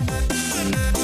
Thank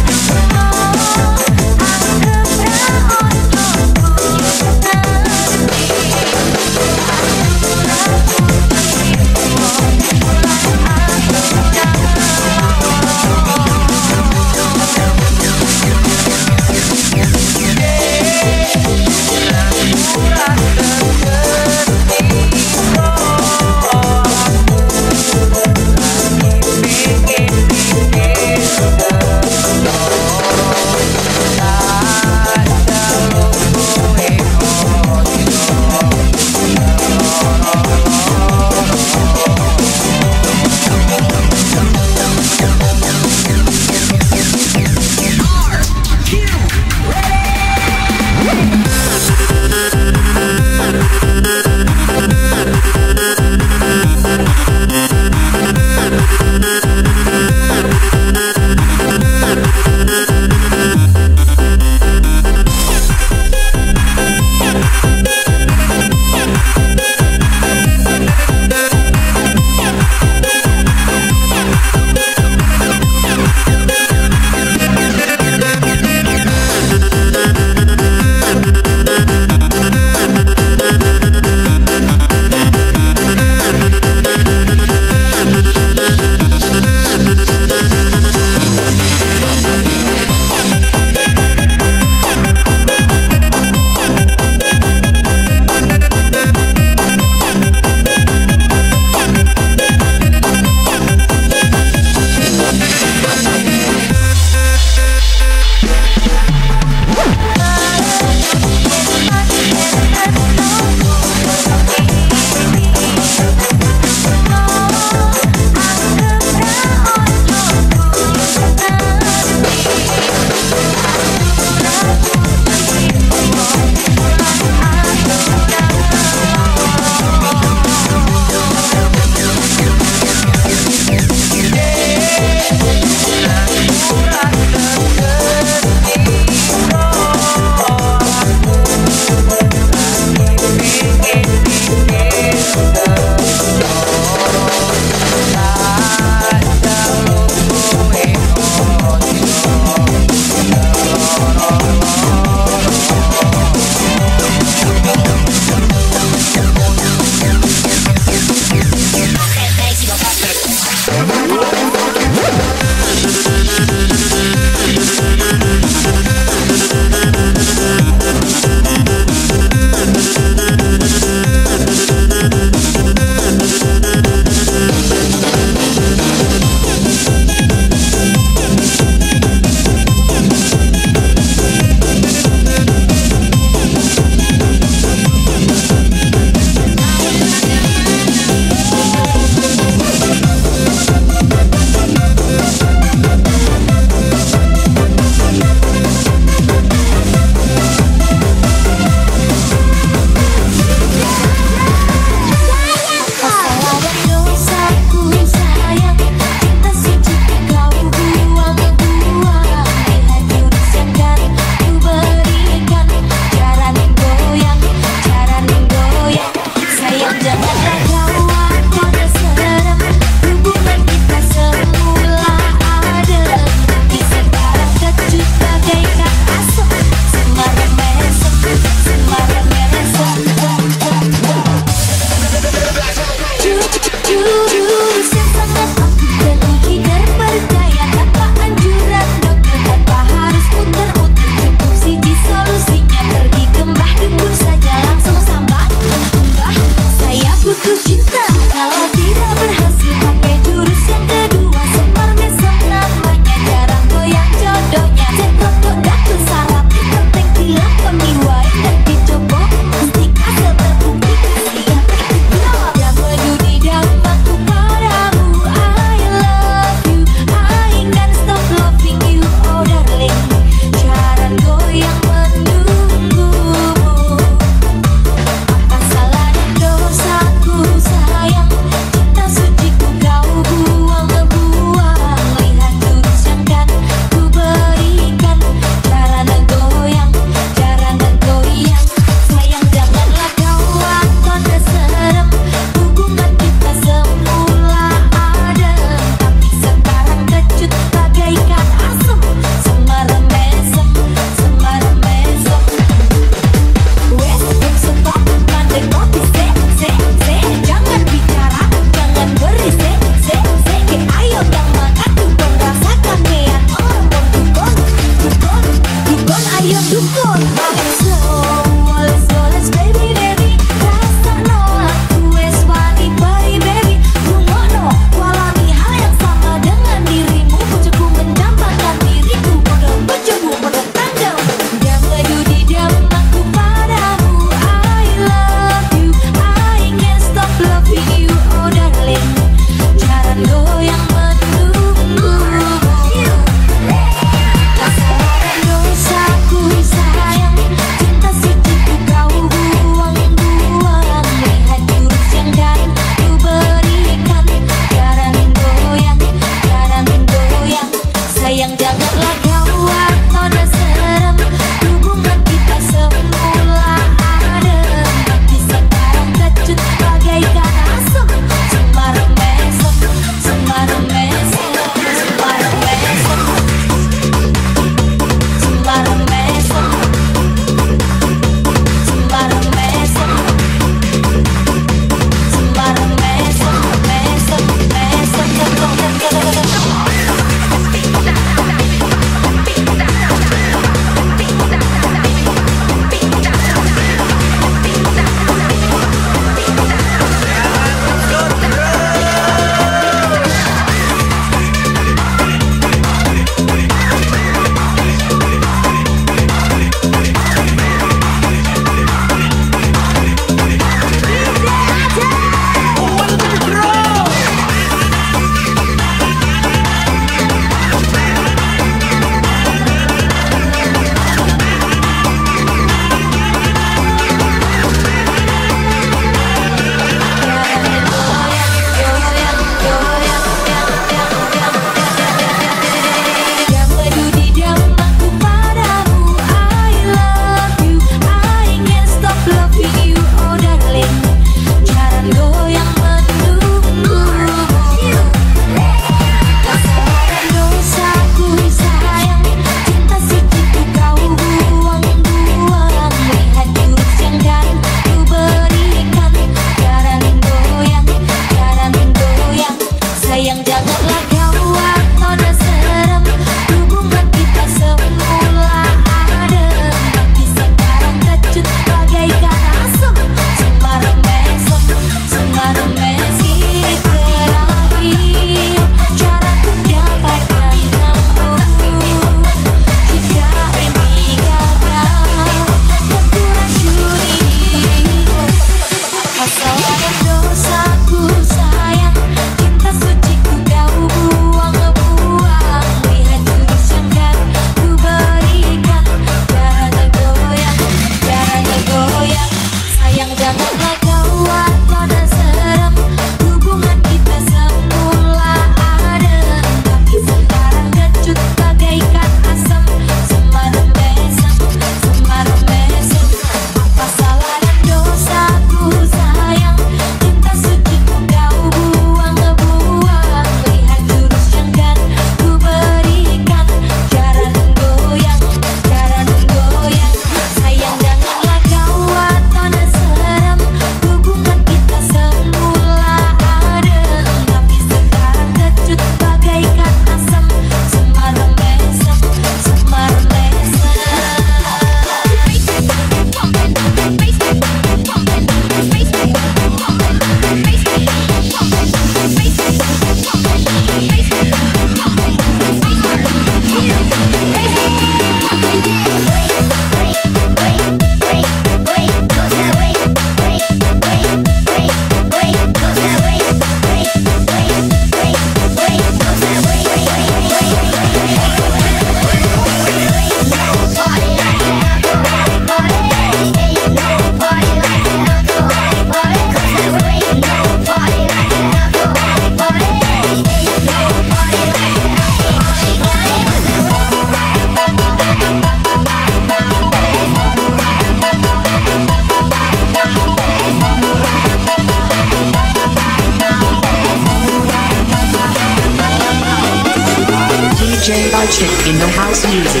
house music.